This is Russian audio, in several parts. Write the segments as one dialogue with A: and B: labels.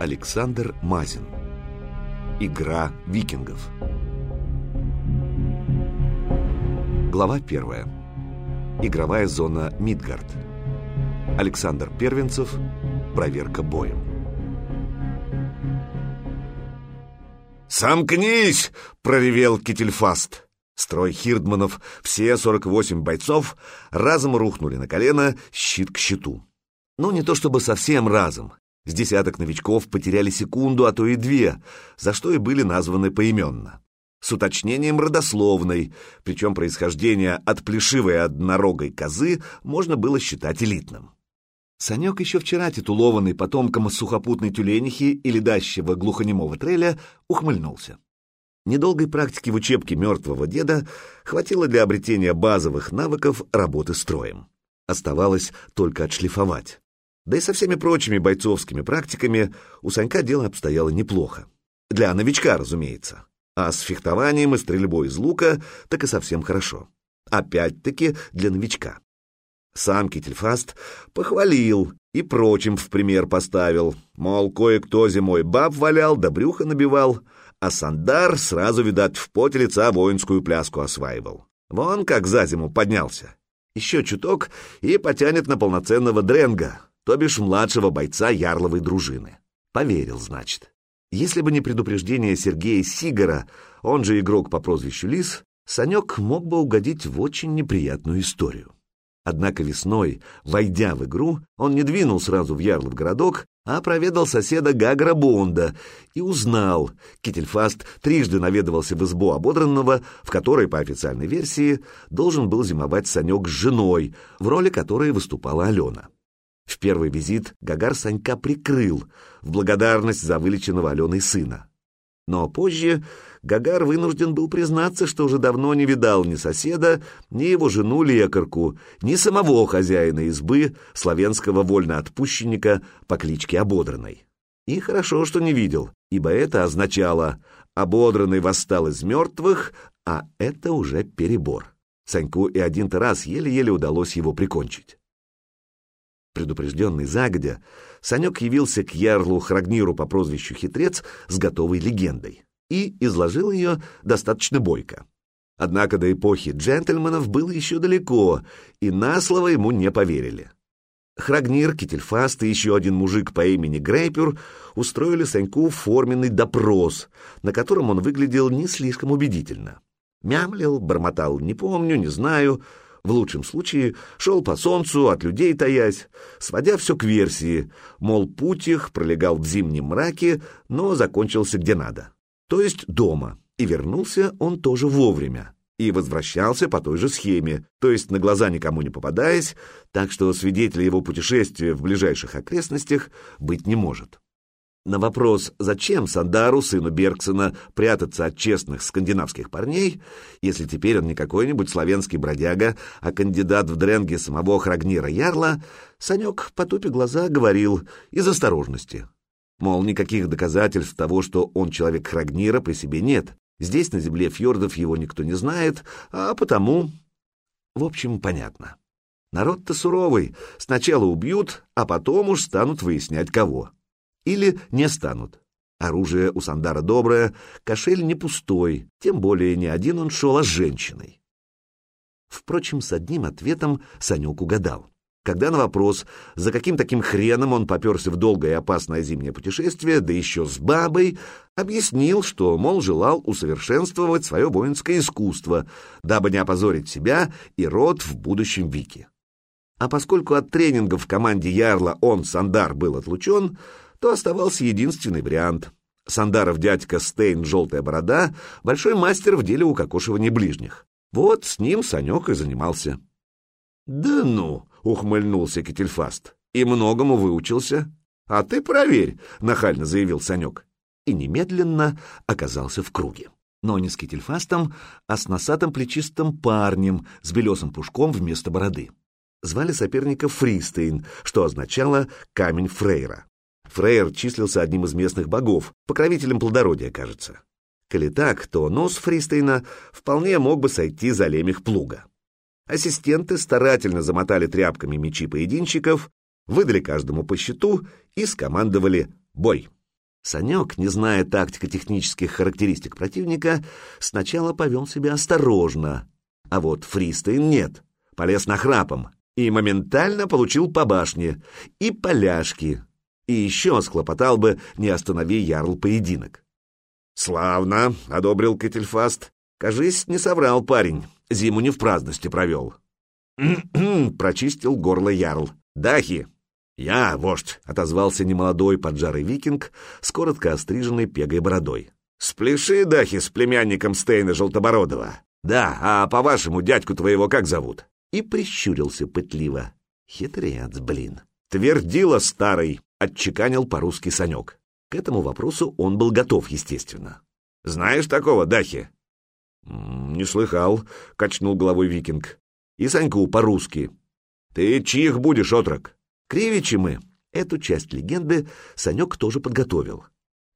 A: Александр Мазин Игра викингов Глава первая Игровая зона Мидгард Александр Первенцев Проверка боем
B: «Сомкнись!» — проревел Кительфаст. Строй хирдманов, все 48 бойцов, разом рухнули на колено, щит к щиту. Ну, не то чтобы совсем разом. С десяток новичков потеряли секунду, а то и две, за что и были названы поименно. С уточнением родословной, причем происхождение от плешивой однорогой козы можно было считать элитным. Санек, еще вчера титулованный потомком сухопутной тюленихи и ледащего глухонемого треля, ухмыльнулся. Недолгой практики в учебке мертвого деда хватило для обретения базовых навыков работы строем. Оставалось только отшлифовать. Да и со всеми прочими бойцовскими практиками у Санька дело обстояло неплохо. Для новичка, разумеется. А с фехтованием и стрельбой из лука так и совсем хорошо. Опять-таки для новичка. Сам Кительфаст похвалил и прочим в пример поставил, мол, кое-кто зимой баб валял да брюхо набивал, а Сандар сразу, видать, в поте лица воинскую пляску осваивал. Вон как за зиму поднялся. Еще чуток и потянет на полноценного дренга, то бишь младшего бойца ярловой дружины. Поверил, значит. Если бы не предупреждение Сергея Сигара, он же игрок по прозвищу Лис, Санек мог бы угодить в очень неприятную историю. Однако весной, войдя в игру, он не двинул сразу в Ярлов городок, а проведал соседа Гагра Бонда и узнал, Кительфаст трижды наведывался в избу ободранного, в которой, по официальной версии, должен был зимовать Санек с женой, в роли которой выступала Алена. В первый визит Гагар Санька прикрыл, в благодарность за вылеченного Аленой сына. Но позже Гагар вынужден был признаться, что уже давно не видал ни соседа, ни его жену-лекарку, ни самого хозяина избы, славянского вольноотпущенника по кличке Ободранной. И хорошо, что не видел, ибо это означало «Ободранный восстал из мертвых», а это уже перебор. Саньку и один-то раз еле-еле удалось его прикончить. Предупрежденный загодя, Санек явился к ярлу Храгниру по прозвищу Хитрец с готовой легендой и изложил ее достаточно бойко. Однако до эпохи джентльменов было еще далеко, и на слово ему не поверили. Храгнир, Кительфаст и еще один мужик по имени Грейпюр устроили Саньку форменный допрос, на котором он выглядел не слишком убедительно. Мямлил, бормотал «не помню, не знаю», в лучшем случае шел по солнцу, от людей таясь, сводя все к версии, мол, путь их пролегал в зимнем мраке, но закончился где надо, то есть дома, и вернулся он тоже вовремя, и возвращался по той же схеме, то есть на глаза никому не попадаясь, так что свидетеля его путешествия в ближайших окрестностях быть не может. На вопрос, зачем Сандару, сыну Бергсона, прятаться от честных скандинавских парней, если теперь он не какой-нибудь славянский бродяга, а кандидат в дренге самого Храгнира Ярла, Санек, потупя глаза, говорил из осторожности. Мол, никаких доказательств того, что он человек Храгнира, при себе нет. Здесь, на земле фьордов, его никто не знает, а потому... В общем, понятно. Народ-то суровый. Сначала убьют, а потом уж станут выяснять, кого. Или не станут. Оружие у Сандара доброе, кошель не пустой, тем более не один он шел, а с женщиной. Впрочем, с одним ответом Санек угадал. Когда на вопрос, за каким таким хреном он поперся в долгое и опасное зимнее путешествие, да еще с бабой, объяснил, что, мол, желал усовершенствовать свое воинское искусство, дабы не опозорить себя и род в будущем Вике. А поскольку от тренинга в команде Ярла он, Сандар, был отлучен, то оставался единственный вариант. Сандаров дядька Стейн «Желтая борода» — большой мастер в деле укокошивания ближних. Вот с ним Санек и занимался. «Да ну!» — ухмыльнулся Кетельфаст. «И многому выучился. А ты проверь!» — нахально заявил Санек. И немедленно оказался в круге. Но не с Кетельфастом, а с носатым плечистым парнем с белесым пушком вместо бороды. Звали соперника Фристейн, что означало «камень Фрейра». Фрейр числился одним из местных богов, покровителем плодородия, кажется. Коли так, то нос Фристейна вполне мог бы сойти за лемех плуга. Ассистенты старательно замотали тряпками мечи поединщиков, выдали каждому по счету и скомандовали «бой». Санек, не зная тактико-технических характеристик противника, сначала повел себя осторожно, а вот Фристейн нет, полез на храпом и моментально получил по башне и поляшки, и еще схлопотал бы, не останови Ярл поединок. «Славно!» — одобрил Кетельфаст. «Кажись, не соврал парень, зиму не в праздности провел». прочистил горло Ярл. «Дахи, «Я, вождь», — отозвался немолодой поджарый викинг с коротко остриженной пегой бородой. «Спляши, Дахи, с племянником Стейна Желтобородова. Да, а по-вашему дядьку твоего как зовут?» И прищурился пытливо. «Хитрец, блин». «Твердила старый», — отчеканил по-русски Санек. К этому вопросу он был готов, естественно. «Знаешь такого, Дахи?» «Не слыхал», — качнул головой викинг. «И Саньку по-русски». «Ты чьих будешь, отрок?» Кривичи мы. Эту часть легенды Санек тоже подготовил.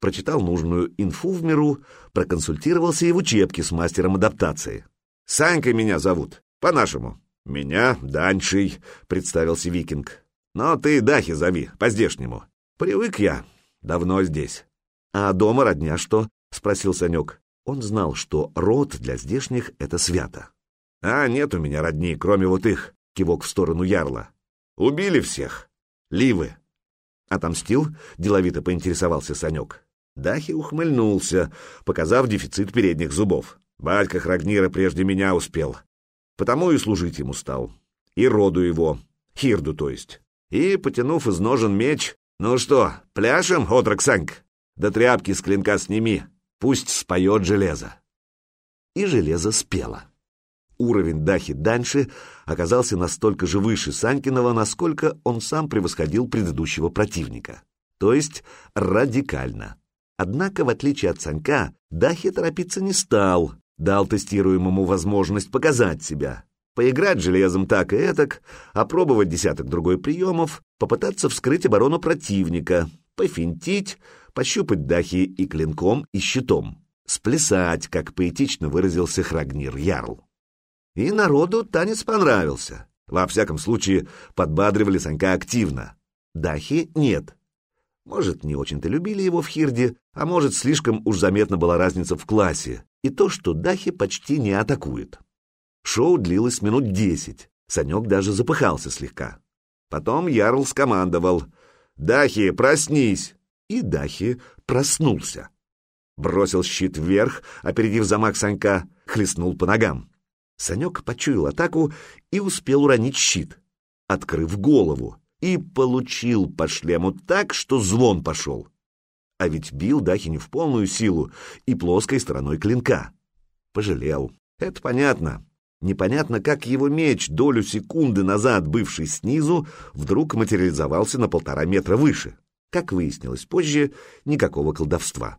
B: Прочитал нужную инфу в миру, проконсультировался и в учебке с мастером адаптации. «Санькой меня зовут, по-нашему». «Меня Даньший», — представился викинг. «Но ты Дахи зови, по-здешнему. Привык я, давно здесь». «А дома родня что?» — спросил Санек. Он знал, что род для здешних — это свято. «А нет у меня родни, кроме вот их», — кивок в сторону ярла. Убили всех. Ливы. Отомстил? Деловито поинтересовался Санек. Дахи ухмыльнулся, показав дефицит передних зубов. Батька Храгнира прежде меня успел. Потому и служить ему стал. И роду его. Хирду, то есть. И, потянув из ножен меч, «Ну что, пляшем, отрок Саньк? Да тряпки с клинка сними, пусть споет железо». И железо спело. Уровень Дахи Даньши оказался настолько же выше Санькинова, насколько он сам превосходил предыдущего противника. То есть радикально. Однако, в отличие от Санька, Дахи торопиться не стал, дал тестируемому возможность показать себя. Поиграть железом так и этак, опробовать десяток другой приемов, попытаться вскрыть оборону противника, пофинтить, пощупать Дахи и клинком, и щитом, сплясать, как поэтично выразился Храгнир Ярл. И народу танец понравился. Во всяком случае, подбадривали Санька активно. Дахи нет. Может, не очень-то любили его в Хирде, а может, слишком уж заметна была разница в классе и то, что Дахи почти не атакует. Шоу длилось минут десять. Санек даже запыхался слегка. Потом Ярл скомандовал «Дахи, проснись!» И Дахи проснулся. Бросил щит вверх, опередив замах Санька, хлестнул по ногам. Санек почуял атаку и успел уронить щит, открыв голову, и получил по шлему так, что звон пошел. А ведь бил Дахи не в полную силу и плоской стороной клинка. Пожалел. Это понятно. Непонятно, как его меч, долю секунды назад бывший снизу, вдруг материализовался на полтора метра выше. Как выяснилось позже, никакого колдовства.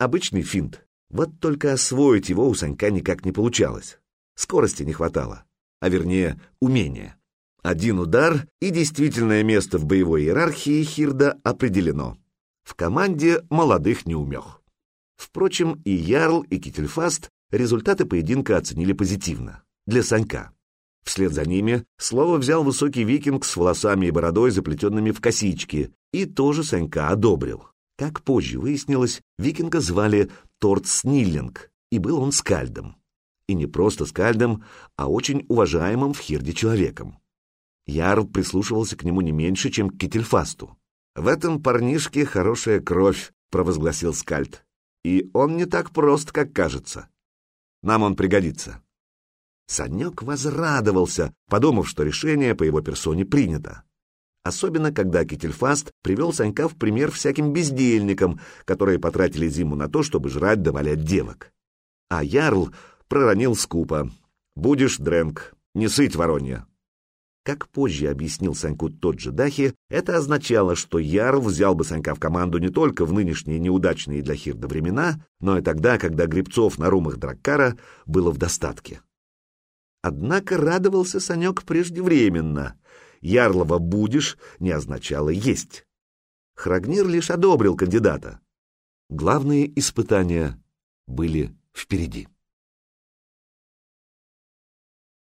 B: Обычный финт. Вот только освоить его у Санька никак не получалось. Скорости не хватало, а вернее умения. Один удар, и действительное место в боевой иерархии Хирда определено. В команде молодых неумех. Впрочем, и Ярл, и Кительфаст результаты поединка оценили позитивно. Для Санька. Вслед за ними слово взял высокий викинг с волосами и бородой, заплетенными в косички, и тоже Санька одобрил. Как позже выяснилось, викинга звали Торт Сниллинг, и был он скальдом и не просто скальдом, а очень уважаемым в Хирде человеком. Ярл прислушивался к нему не меньше, чем к Кительфасту. «В этом парнишке хорошая кровь», — провозгласил скальд. «И он не так прост, как кажется. Нам он пригодится». Санек возрадовался, подумав, что решение по его персоне принято. Особенно, когда Кительфаст привел Санька в пример всяким бездельникам, которые потратили зиму на то, чтобы жрать да валять девок. А Ярл проронил скупо. «Будешь, Дрэнк, не сыть воронья». Как позже объяснил Саньку тот же Дахи, это означало, что Ярл взял бы Санька в команду не только в нынешние неудачные для Хирда времена, но и тогда, когда грибцов на румах Драккара было в достатке. Однако радовался Санек преждевременно. Ярлова «будешь» не означало «есть». Храгнир лишь одобрил кандидата. Главные испытания были впереди.